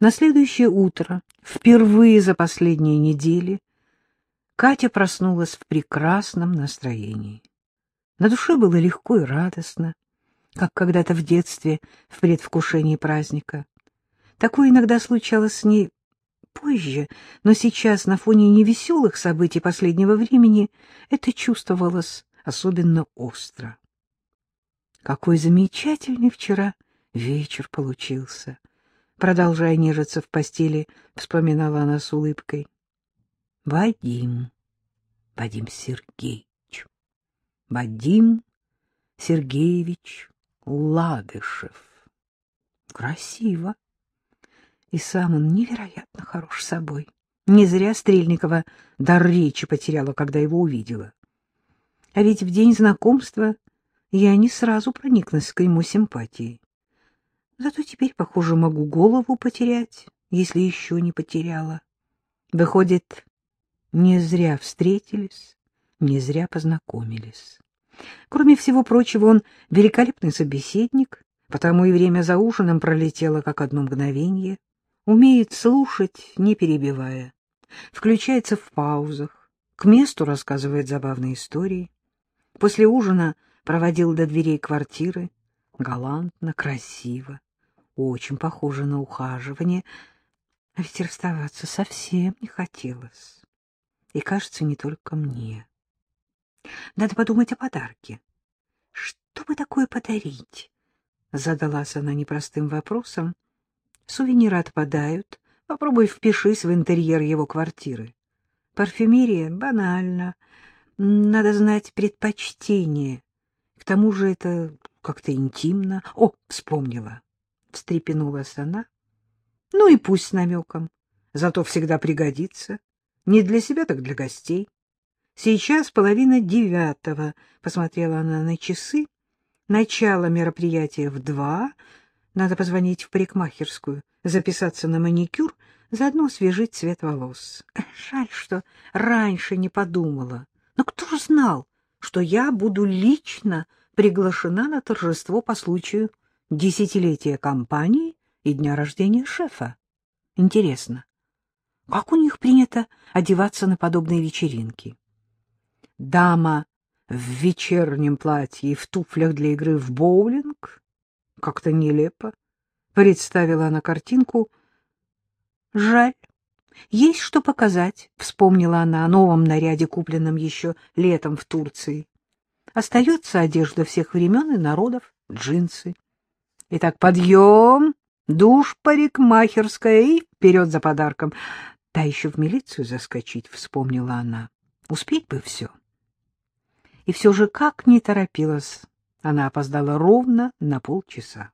На следующее утро, впервые за последние недели, Катя проснулась в прекрасном настроении. На душе было легко и радостно, как когда-то в детстве в предвкушении праздника. Такое иногда случалось с ней позже, но сейчас на фоне невеселых событий последнего времени это чувствовалось особенно остро. Какой замечательный вчера вечер получился! Продолжая нежиться в постели, вспоминала она с улыбкой. Вадим, Вадим Сергеевич, Вадим Сергеевич Ладышев. Красиво. И сам он невероятно хорош собой. Не зря Стрельникова дар речи потеряла, когда его увидела. А ведь в день знакомства я не сразу прониклась к нему симпатией. Зато теперь, похоже, могу голову потерять, если еще не потеряла. Выходит, не зря встретились, не зря познакомились. Кроме всего прочего, он великолепный собеседник, потому и время за ужином пролетело как одно мгновение. Умеет слушать, не перебивая. Включается в паузах, к месту рассказывает забавные истории. После ужина проводил до дверей квартиры, галантно, красиво, очень похоже на ухаживание, а ведь расставаться совсем не хотелось. И, кажется, не только мне. Надо подумать о подарке. Что бы такое подарить? Задалась она непростым вопросом. Сувениры отпадают. Попробуй впишись в интерьер его квартиры. Парфюмерия банально. Надо знать предпочтение. К тому же это как-то интимно. О, вспомнила. Встрепенулась она. Ну и пусть с намеком. Зато всегда пригодится. Не для себя, так для гостей. Сейчас половина девятого. Посмотрела она на часы. Начало мероприятия в два. Надо позвонить в парикмахерскую, записаться на маникюр, заодно освежить цвет волос. Жаль, что раньше не подумала. Но кто же знал, что я буду лично приглашена на торжество по случаю десятилетия компании и дня рождения шефа? Интересно, как у них принято одеваться на подобные вечеринки? Дама в вечернем платье и в туфлях для игры в боулинг? Как-то нелепо. Представила она картинку. Жаль. Есть что показать, вспомнила она о новом наряде, купленном еще летом в Турции. Остается одежда всех времен и народов, джинсы. Итак, подъем, душ, парикмахерская и вперед за подарком. Та еще в милицию заскочить, вспомнила она. Успеть бы все. И все же как не торопилась, она опоздала ровно на полчаса.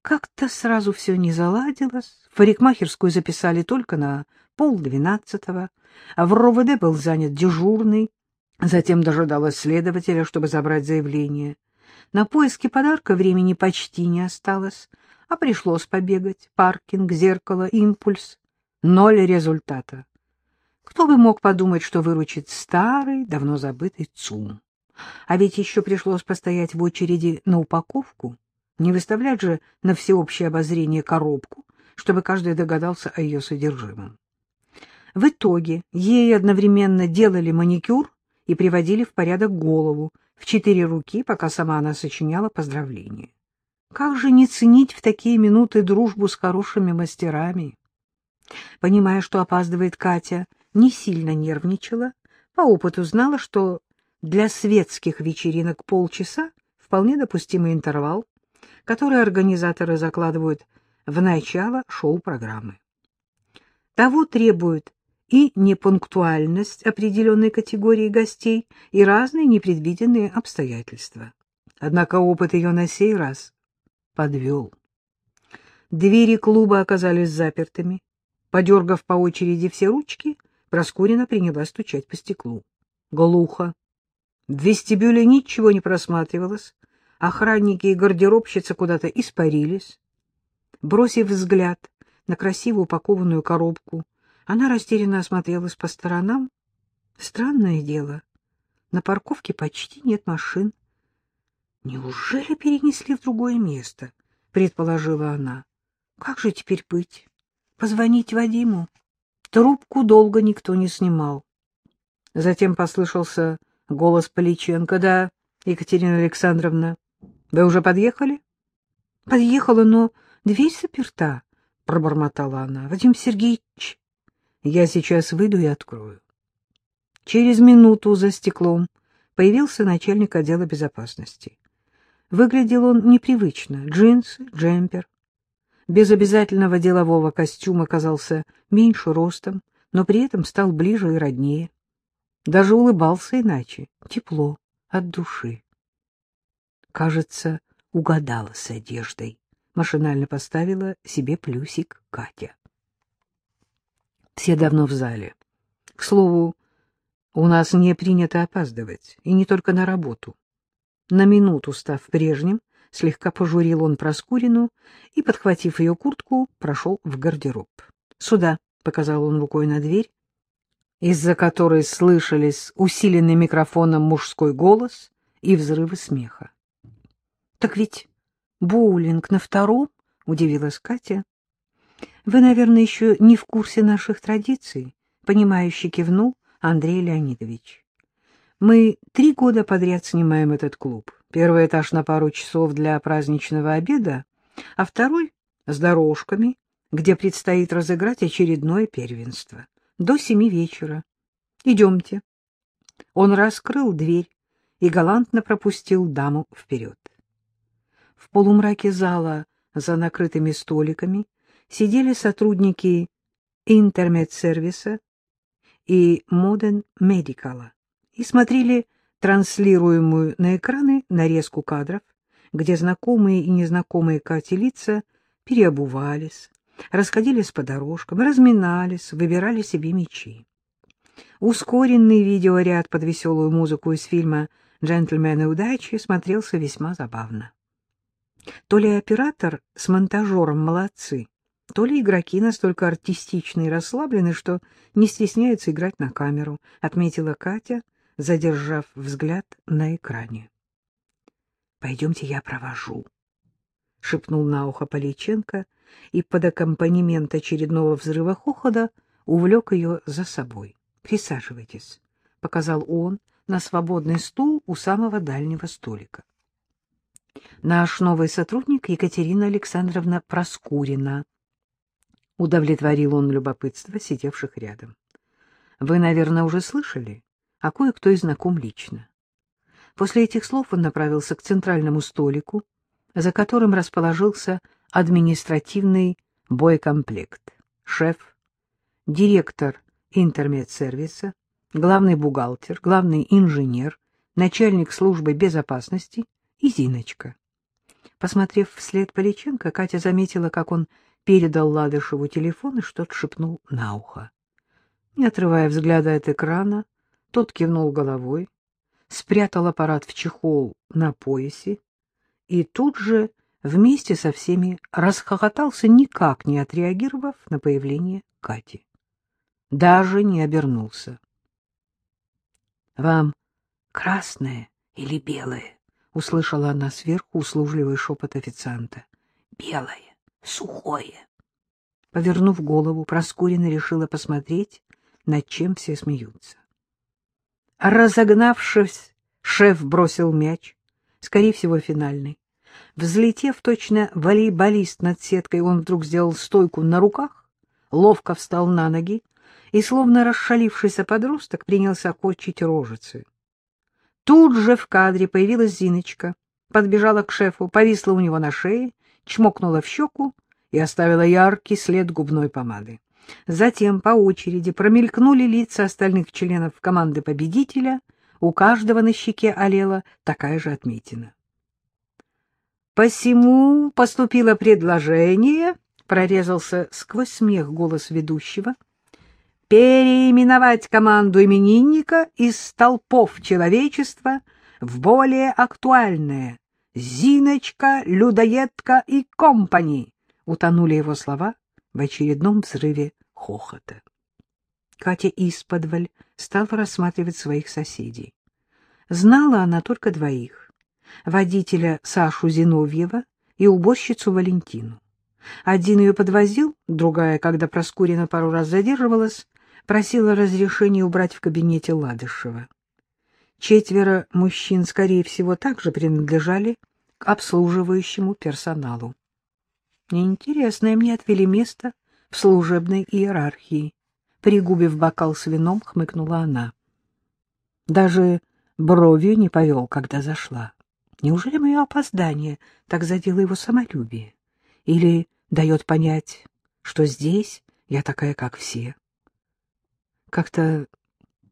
Как-то сразу все не заладилось. В парикмахерскую записали только на полдвенадцатого, а в РОВД был занят дежурный. Затем дожидалась следователя, чтобы забрать заявление. На поиски подарка времени почти не осталось, а пришлось побегать. Паркинг, зеркало, импульс. Ноль результата. Кто бы мог подумать, что выручит старый, давно забытый ЦУМ. А ведь еще пришлось постоять в очереди на упаковку. Не выставлять же на всеобщее обозрение коробку, чтобы каждый догадался о ее содержимом. В итоге ей одновременно делали маникюр и приводили в порядок голову в четыре руки, пока сама она сочиняла поздравления. Как же не ценить в такие минуты дружбу с хорошими мастерами? Понимая, что опаздывает Катя, не сильно нервничала, по опыту знала, что для светских вечеринок полчаса вполне допустимый интервал, который организаторы закладывают в начало шоу-программы. Того требует и непунктуальность определенной категории гостей, и разные непредвиденные обстоятельства. Однако опыт ее на сей раз подвел. Двери клуба оказались запертыми. Подергав по очереди все ручки, Проскурина принялась стучать по стеклу. Глухо. В вестибюле ничего не просматривалось. Охранники и гардеробщица куда-то испарились. Бросив взгляд на красиво упакованную коробку, она растерянно осмотрелась по сторонам. Странное дело, на парковке почти нет машин. Неужели перенесли в другое место? — предположила она. Как же теперь быть? Позвонить Вадиму? Трубку долго никто не снимал. Затем послышался голос Поличенко. — Да, Екатерина Александровна, вы уже подъехали? — Подъехала, но дверь заперта, — пробормотала она. — Вадим Сергеевич, я сейчас выйду и открою. Через минуту за стеклом появился начальник отдела безопасности. Выглядел он непривычно. Джинсы, джемпер. Без обязательного делового костюма казался меньше ростом, но при этом стал ближе и роднее. Даже улыбался иначе, тепло, от души. Кажется, угадала с одеждой. Машинально поставила себе плюсик Катя. Все давно в зале. К слову, у нас не принято опаздывать, и не только на работу. На минуту став прежним, слегка пожурил он Проскурину и, подхватив ее куртку, прошел в гардероб. — Сюда, — показал он рукой на дверь, из-за которой слышались усиленный микрофоном мужской голос и взрывы смеха. — Так ведь боулинг на втором, — удивилась Катя. — Вы, наверное, еще не в курсе наших традиций, — понимающе кивнул Андрей Леонидович. Мы три года подряд снимаем этот клуб. Первый этаж на пару часов для праздничного обеда, а второй — с дорожками, где предстоит разыграть очередное первенство. До семи вечера. Идемте. Он раскрыл дверь и галантно пропустил даму вперед. В полумраке зала за накрытыми столиками сидели сотрудники интермед-сервиса и Modern Medical и смотрели транслируемую на экраны нарезку кадров, где знакомые и незнакомые Кате лица переобувались, расходились по дорожкам, разминались, выбирали себе мечи. Ускоренный видеоряд под веселую музыку из фильма «Джентльмены удачи» смотрелся весьма забавно. То ли оператор с монтажером молодцы, то ли игроки настолько артистичны и расслаблены, что не стесняются играть на камеру, — отметила Катя, задержав взгляд на экране. — Пойдемте, я провожу, — шепнул на ухо Поличенко, и под аккомпанемент очередного взрыва хохота увлек ее за собой. — Присаживайтесь, — показал он на свободный стул у самого дальнего столика. Наш новый сотрудник Екатерина Александровна Проскурина. Удовлетворил он любопытство сидевших рядом. Вы, наверное, уже слышали, а кое-кто и знаком лично. После этих слов он направился к центральному столику, за которым расположился административный боекомплект, шеф, директор интермед-сервиса, главный бухгалтер, главный инженер, начальник службы безопасности и Зиночка. Посмотрев вслед Поличенко, Катя заметила, как он передал Ладышеву телефон и что-то шепнул на ухо. Не отрывая взгляда от экрана, тот кивнул головой, спрятал аппарат в чехол на поясе и тут же вместе со всеми расхохотался, никак не отреагировав на появление Кати. Даже не обернулся. — Вам красное или белое? — услышала она сверху услужливый шепот официанта. — Белое, сухое. Повернув голову, Проскурина решила посмотреть, над чем все смеются. Разогнавшись, шеф бросил мяч, скорее всего, финальный. Взлетев точно волейболист над сеткой, он вдруг сделал стойку на руках, ловко встал на ноги и, словно расшалившийся подросток, принялся кочить рожицы. Тут же в кадре появилась Зиночка, подбежала к шефу, повисла у него на шее, чмокнула в щеку и оставила яркий след губной помады. Затем по очереди промелькнули лица остальных членов команды победителя, у каждого на щеке олела такая же отметина. «Посему поступило предложение», — прорезался сквозь смех голос ведущего, «переименовать команду именинника из столпов человечества в более актуальное «Зиночка, Людоедка и компани», — утонули его слова в очередном взрыве хохота. Катя исподволь стала рассматривать своих соседей. Знала она только двоих — водителя Сашу Зиновьева и уборщицу Валентину. Один ее подвозил, другая, когда Проскурина пару раз задерживалась, просила разрешения убрать в кабинете Ладышева. Четверо мужчин, скорее всего, также принадлежали к обслуживающему персоналу. Неинтересное мне отвели место в служебной иерархии. Пригубив бокал с вином, хмыкнула она. Даже бровью не повел, когда зашла. Неужели мое опоздание так задело его самолюбие? Или дает понять, что здесь я такая, как все? Как-то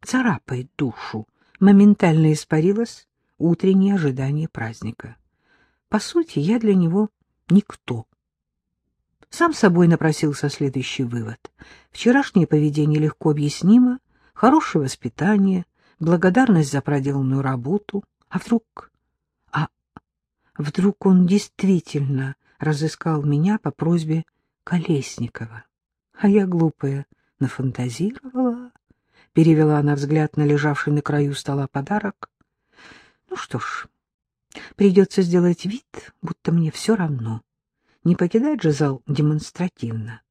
царапает душу, моментально испарилось утреннее ожидание праздника. По сути, я для него никто. Сам собой напросился следующий вывод. Вчерашнее поведение легко объяснимо, хорошее воспитание, благодарность за проделанную работу. А вдруг... А вдруг он действительно разыскал меня по просьбе Колесникова? А я, глупая, нафантазировала. Перевела она взгляд на лежавший на краю стола подарок. Ну что ж, придется сделать вид, будто мне все равно. Не покидать же зал демонстративно.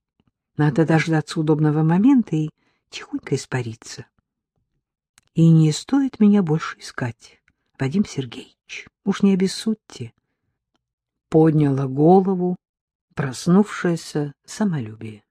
Надо дождаться удобного момента и тихонько испариться. И не стоит меня больше искать, Вадим Сергеевич. Уж не обессудьте. Подняла голову проснувшееся самолюбие.